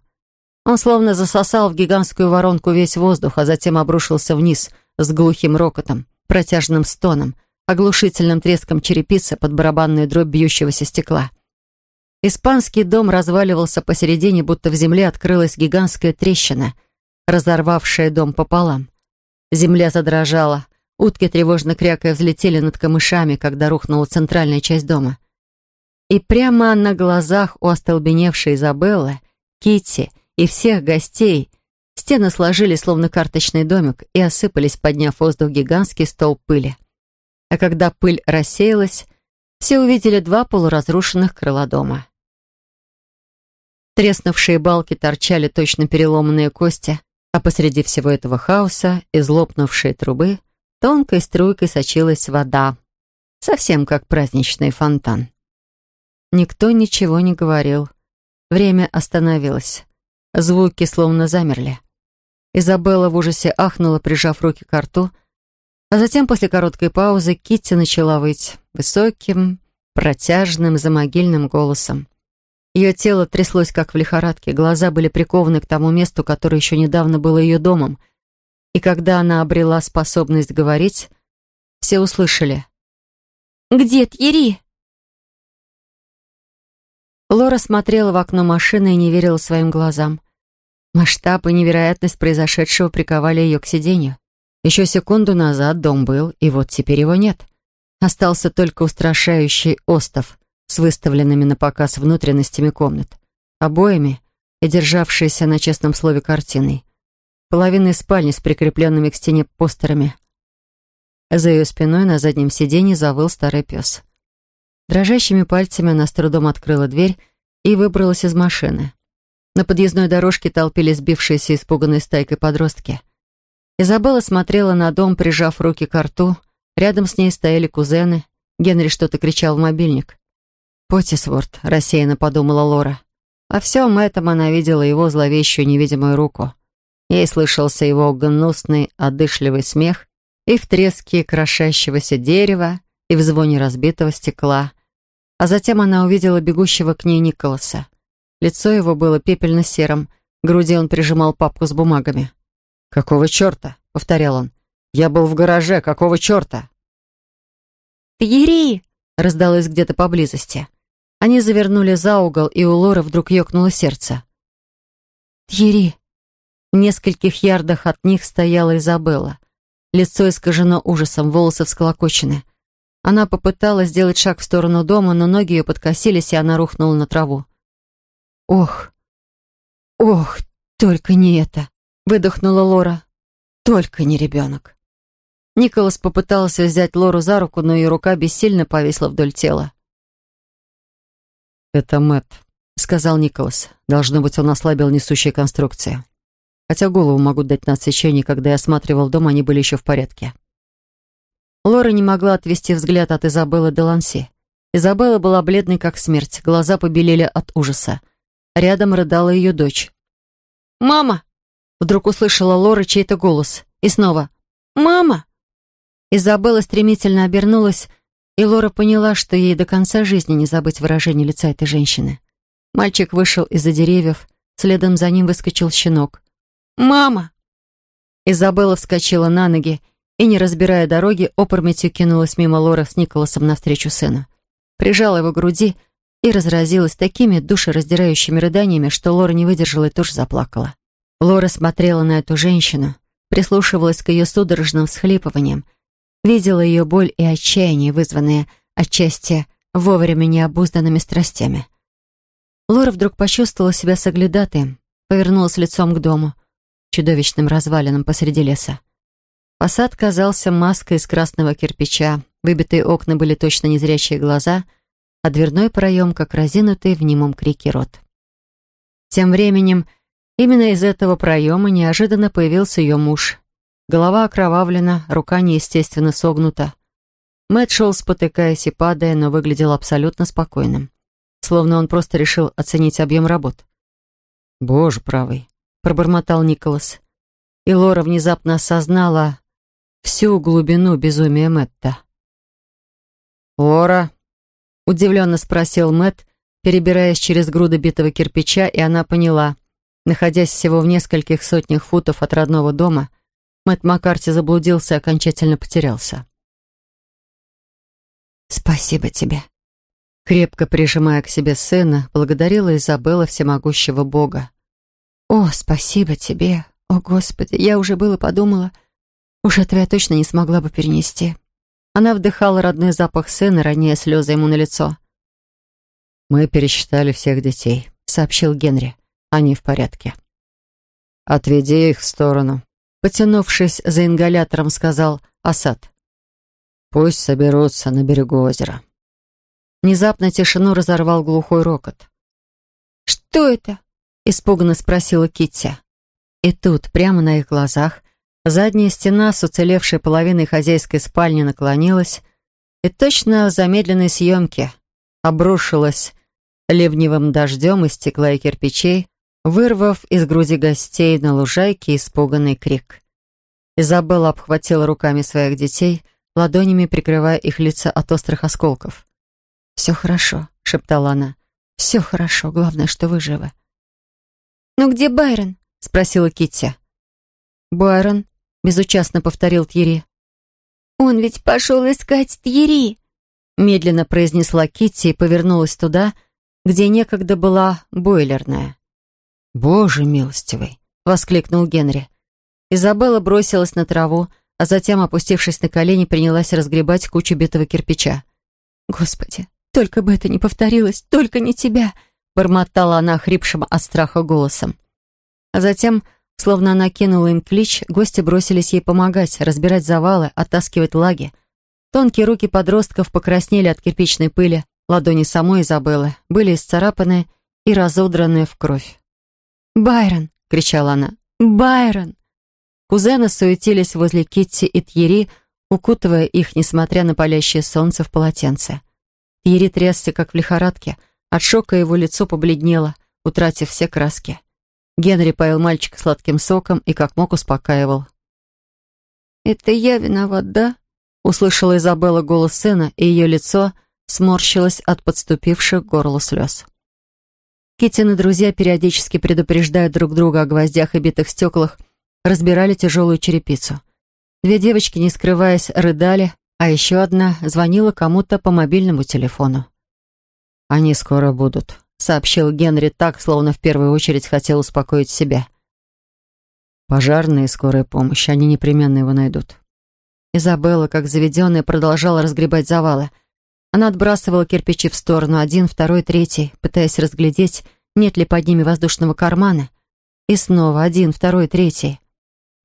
Он словно засосал в гигантскую воронку весь воздух, а затем обрушился вниз с глухим рокотом, протяжным стоном, оглушительным треском черепицы под барабанную дробь бьющегося стекла. Испанский дом разваливался посередине, будто в земле открылась гигантская трещина, разорвавшая дом пополам. Земля задрожала, утки, тревожно крякая, взлетели над камышами, когда рухнула центральная часть дома. И прямо на глазах у остолбеневшей Изабеллы, Китти и всех гостей стены сложили, словно карточный домик, и осыпались, подняв воздух гигантский столб пыли. А когда пыль рассеялась, все увидели два полуразрушенных крыла дома. Треснувшие балки торчали точно переломанные кости, а посреди всего этого хаоса из лопнувшей трубы тонкой струйкой сочилась вода, совсем как праздничный фонтан. Никто ничего не говорил. Время остановилось. Звуки словно замерли. Изабелла в ужасе ахнула, прижав руки к рту, а затем после короткой паузы Китти начала выть высоким, протяжным, замогильным голосом. Ее тело тряслось, как в лихорадке, глаза были прикованы к тому месту, которое еще недавно было ее домом. И когда она обрела способность говорить, все услышали. «Где Тьери?» Лора смотрела в окно машины и не верила своим глазам. Масштаб и невероятность произошедшего приковали ее к сиденью. Еще секунду назад дом был, и вот теперь его нет. Остался только устрашающий остов, с выставленными на показ внутренностями комнат, обоями и державшейся на честном слове картиной, половиной спальни с прикрепленными к стене постерами. За ее спиной на заднем сиденье завыл старый пес. Дрожащими пальцами она с трудом открыла дверь и выбралась из машины. На подъездной дорожке толпились сбившиеся испуганной стайкой подростки. Изабелла смотрела на дом, прижав руки к рту. Рядом с ней стояли кузены. Генри что-то кричал в мобильник. «Поттисворт», — рассеянно подумала Лора. Во всем этом она видела его зловещую невидимую руку. Ей слышался его гнусный, одышливый смех и в треске крошащегося дерева, и в звоне разбитого стекла. А затем она увидела бегущего к ней Николаса. Лицо его было пепельно-серым, к груди он прижимал папку с бумагами. «Какого черта?» — повторял он. «Я был в гараже, какого черта?» «Тьери!» — раздалось где-то поблизости. Они завернули за угол, и у Лоры вдруг ёкнуло сердце. «Тьери!» В нескольких ярдах от них стояла Изабелла. Лицо искажено ужасом, волосы всколокочены. Она попыталась сделать шаг в сторону дома, но ноги ее подкосились, и она рухнула на траву. «Ох! Ох! Только не это!» — выдохнула Лора. «Только не ребенок!» Николас попытался взять Лору за руку, но ее рука бессильно повисла вдоль тела. «Это Мэтт», — сказал Николас. «Должно быть, он ослабил несущие конструкции. Хотя голову могут дать на отсечение, когда я осматривал дом, они были еще в порядке». Лора не могла отвести взгляд от Изабеллы де Ланси. Изабелла была бледной, как смерть, глаза побелели от ужаса. Рядом рыдала ее дочь. «Мама!» Вдруг услышала Лора чей-то голос. И снова «Мама!» Изабелла стремительно обернулась и Лора поняла, что ей до конца жизни не забыть выражение лица этой женщины. Мальчик вышел из-за деревьев, следом за ним выскочил щенок. «Мама!» Изабелла вскочила на ноги и, не разбирая дороги, опрометью кинулась мимо Лора с Николасом навстречу сыну. Прижала его к груди и разразилась такими душераздирающими рыданиями, что Лора не выдержала и тоже заплакала. Лора смотрела на эту женщину, прислушивалась к ее судорожным всхлипываниям, видела ее боль и отчаяние, вызванные отчасти вовремя необузданными страстями. Лора вдруг почувствовала себя соглядатаем, повернулась лицом к дому, чудовищным развалинам посреди леса. Фасад казался маской из красного кирпича, выбитые окна были точно незрячие глаза, а дверной проем, как разинутый в немом крике рот. Тем временем, именно из этого проема неожиданно появился ее муж. Голова окровавлена, рука неестественно согнута. Мэтт шел, спотыкаясь и падая, но выглядел абсолютно спокойным. Словно он просто решил оценить объем работ. «Боже правый», — пробормотал Николас. И Лора внезапно осознала всю глубину безумия Мэтта. «Лора?» — удивленно спросил Мэтт, перебираясь через груды битого кирпича, и она поняла. Находясь всего в нескольких сотнях футов от родного дома, Мэтт Маккарти заблудился и окончательно потерялся. «Спасибо тебе», — крепко прижимая к себе сына, благодарила Изабелла всемогущего Бога. «О, спасибо тебе! О, Господи, я уже было подумала, уж этого я точно не смогла бы перенести». Она вдыхала родной запах сына, роняя слезы ему на лицо. «Мы пересчитали всех детей», — сообщил Генри. «Они в порядке». «Отведи их в сторону», — потянувшись за ингалятором, сказал Асад. «Пусть соберутся на берегу озера». Внезапно тишину разорвал глухой рокот. «Что это?» — испуганно спросила Китти. И тут, прямо на их глазах, Задняя стена с уцелевшей половиной хозяйской спальни наклонилась и точно в замедленной съемке обрушилась ливневым дождем из стекла и кирпичей, вырвав из груди гостей на лужайке испуганный крик. Изабелла обхватила руками своих детей, ладонями прикрывая их лица от острых осколков. «Все хорошо», — шептала она. «Все хорошо, главное, что вы живы». «Ну где Байрон?» — спросила Китти. «Байрон», — безучастно повторил Тьери. «Он ведь пошел искать Тьери», — медленно произнесла Китти и повернулась туда, где некогда была бойлерная. «Боже милостивый!» — воскликнул Генри. Изабелла бросилась на траву, а затем, опустившись на колени, принялась разгребать кучу битого кирпича. «Господи, только бы это не повторилось, только не тебя!» — бормотала она хрипшим от страха голосом. А затем Словно она кинула им клич, гости бросились ей помогать, разбирать завалы, оттаскивать лаги. Тонкие руки подростков покраснели от кирпичной пыли, ладони самой Изабеллы были исцарапаны и разодраны в кровь. «Байрон!» — кричала она. «Байрон!» Кузены суетились возле Китти и Тьери, укутывая их, несмотря на палящее солнце, в полотенце. Тьери трясся, как в лихорадке. От шока его лицо побледнело, утратив все краски. Генри поил мальчика сладким соком и как мог успокаивал. «Это я виноват, да?» Услышала Изабелла голос сына, и ее лицо сморщилось от подступивших к горлу слез. Китин и друзья, периодически предупреждая друг друга о гвоздях и битых стеклах, разбирали тяжелую черепицу. Две девочки, не скрываясь, рыдали, а еще одна звонила кому-то по мобильному телефону. «Они скоро будут», сообщил Генри так, словно в первую очередь хотел успокоить себя. Пожарные и скорая помощь, они непременно его найдут. Изабелла, как заведенная, продолжала разгребать завалы. Она отбрасывала кирпичи в сторону, один, второй, третий, пытаясь разглядеть, нет ли под ними воздушного кармана. И снова один, второй, третий.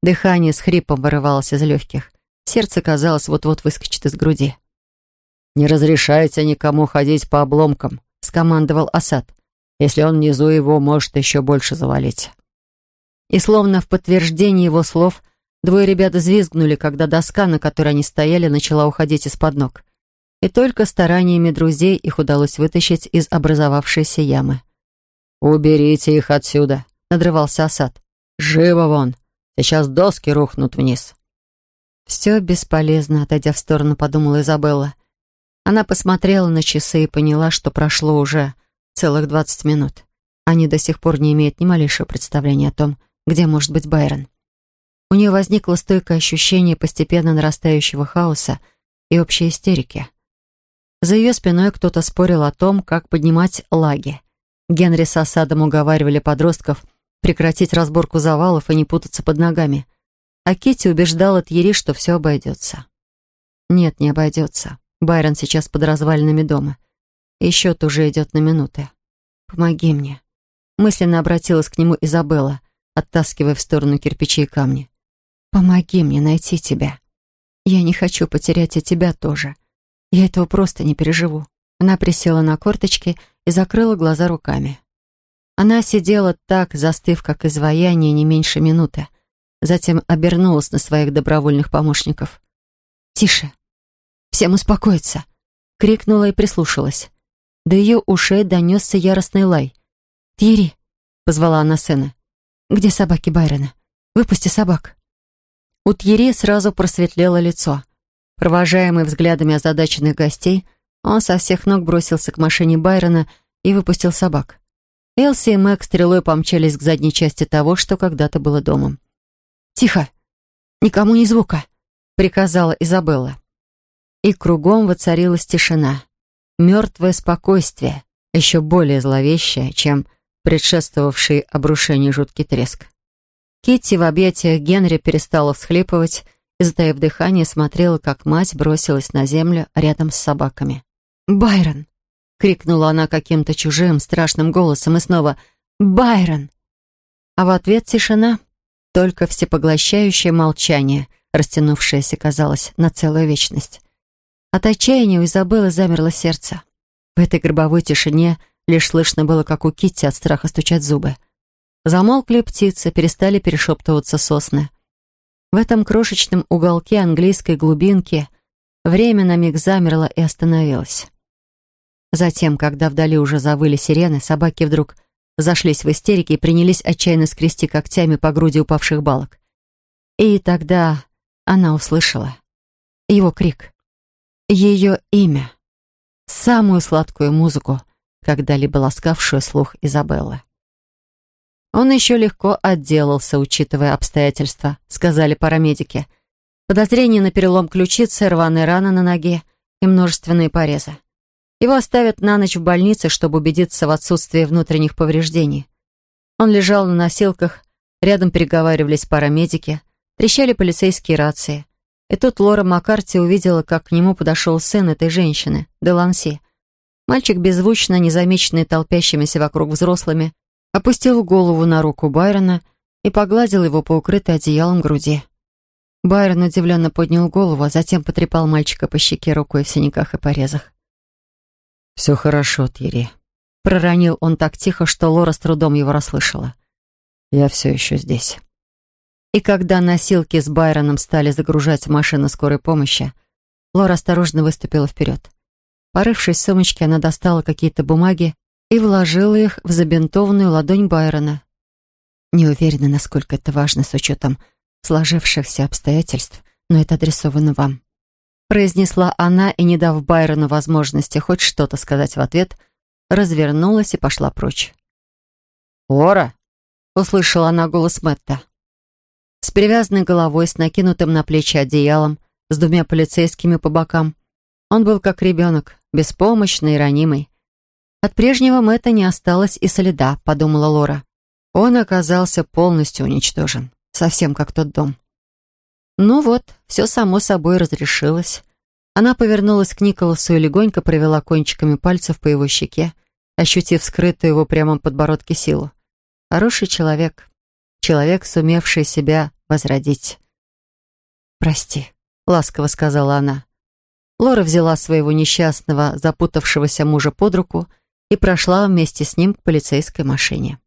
Дыхание с хрипом вырывалось из легких. Сердце, казалось, вот-вот выскочит из груди. «Не разрешайте никому ходить по обломкам», скомандовал Асад. «Если он внизу, его может еще больше завалить». И словно в подтверждение его слов, двое ребят взвизгнули, когда доска, на которой они стояли, начала уходить из-под ног. И только стараниями друзей их удалось вытащить из образовавшейся ямы. «Уберите их отсюда», — надрывался Асад. «Живо вон! Сейчас доски рухнут вниз». «Все бесполезно», — отойдя в сторону, подумала Изабелла. Она посмотрела на часы и поняла, что прошло уже целых двадцать минут. Они до сих пор не имеют ни малейшего представления о том, где может быть Байрон. У нее возникло стойкое ощущение постепенно нарастающего хаоса и общей истерики. За ее спиной кто-то спорил о том, как поднимать лаги. Генри с осадом уговаривали подростков прекратить разборку завалов и не путаться под ногами. А Китти убеждала Тьери, что все обойдется. Нет, не обойдется. Байрон сейчас под развалинами дома. И счет уже идет на минуты. «Помоги мне». Мысленно обратилась к нему Изабелла, оттаскивая в сторону кирпичи и камни. «Помоги мне найти тебя. Я не хочу потерять и тебя тоже. Я этого просто не переживу». Она присела на корточки и закрыла глаза руками. Она сидела так, застыв, как изваяние, не меньше минуты. Затем обернулась на своих добровольных помощников. «Тише! Всем успокоиться!» — крикнула и прислушалась. До ее ушей донесся яростный лай. «Тьерри!» — позвала она сына. «Где собаки Байрона? Выпусти собак!» У Тьерри сразу просветлело лицо. Провожаемый взглядами озадаченных гостей, он со всех ног бросился к машине Байрона и выпустил собак. Элси и Мэг стрелой помчались к задней части того, что когда-то было домом. «Тихо! Никому ни звука!» — приказала Изабелла. И кругом воцарилась тишина. Мертвое спокойствие, еще более зловещее, чем предшествовавший обрушению жуткий треск. Китти в объятиях Генри перестала всхлипывать и, затаив дыхание, смотрела, как мать бросилась на землю рядом с собаками. «Байрон!» — крикнула она каким-то чужим, страшным голосом и снова «Байрон!». А в ответ тишина, только всепоглощающее молчание, растянувшееся, казалось, на целую вечность. От отчаяния у Изабеллы замерло сердце. В этой гробовой тишине лишь слышно было, как у Китти от страха стучат зубы. Замолкли птицы, перестали перешептываться сосны. В этом крошечном уголке английской глубинки время на миг замерло и остановилось. Затем, когда вдали уже завыли сирены, собаки вдруг зашлись в истерике и принялись отчаянно скрести когтями по груди упавших балок. И тогда она услышала его крик, ее имя, самую сладкую музыку, когда-либо ласкавшую слух Изабеллы. Он еще легко отделался, учитывая обстоятельства, сказали парамедики. Подозрение на перелом ключицы, рваные раны на ноге и множественные порезы. Его оставят на ночь в больнице, чтобы убедиться в отсутствии внутренних повреждений. Он лежал на носилках, рядом переговаривались парамедики, трещали полицейские рации. И тут Лора Маккарти увидела, как к нему подошел сын этой женщины, Деланси. Мальчик, беззвучно, незамеченный толпящимися вокруг взрослыми, опустил голову на руку Байрона и погладил его по укрытой одеялом груди. Байрон удивленно поднял голову, а затем потрепал мальчика по щеке рукой в синяках и порезах. «Все хорошо, Тири», — проронил он так тихо, что Лора с трудом его расслышала. «Я все еще здесь». И когда носилки с Байроном стали загружать в машину скорой помощи, Лора осторожно выступила вперед. Порывшись в сумочке, она достала какие-то бумаги и вложила их в забинтованную ладонь Байрона. Не уверена, насколько это важно с учетом сложившихся обстоятельств, но это адресовано вам произнесла она и, не дав Байрону возможности хоть что-то сказать в ответ, развернулась и пошла прочь. «Лора!» — услышала она голос Мэтта. С перевязанной головой, с накинутым на плечи одеялом, с двумя полицейскими по бокам. Он был как ребенок, беспомощный и ранимый. От прежнего Мэтта не осталось и следа, подумала Лора. Он оказался полностью уничтожен, совсем как тот дом. Ну вот, все само собой разрешилось. Она повернулась к Николасу и легонько провела кончиками пальцев по его щеке, ощутив скрытую его прямом подбородке силу. Хороший человек. Человек, сумевший себя возродить. «Прости», — ласково сказала она. Лора взяла своего несчастного, запутавшегося мужа под руку и прошла вместе с ним к полицейской машине.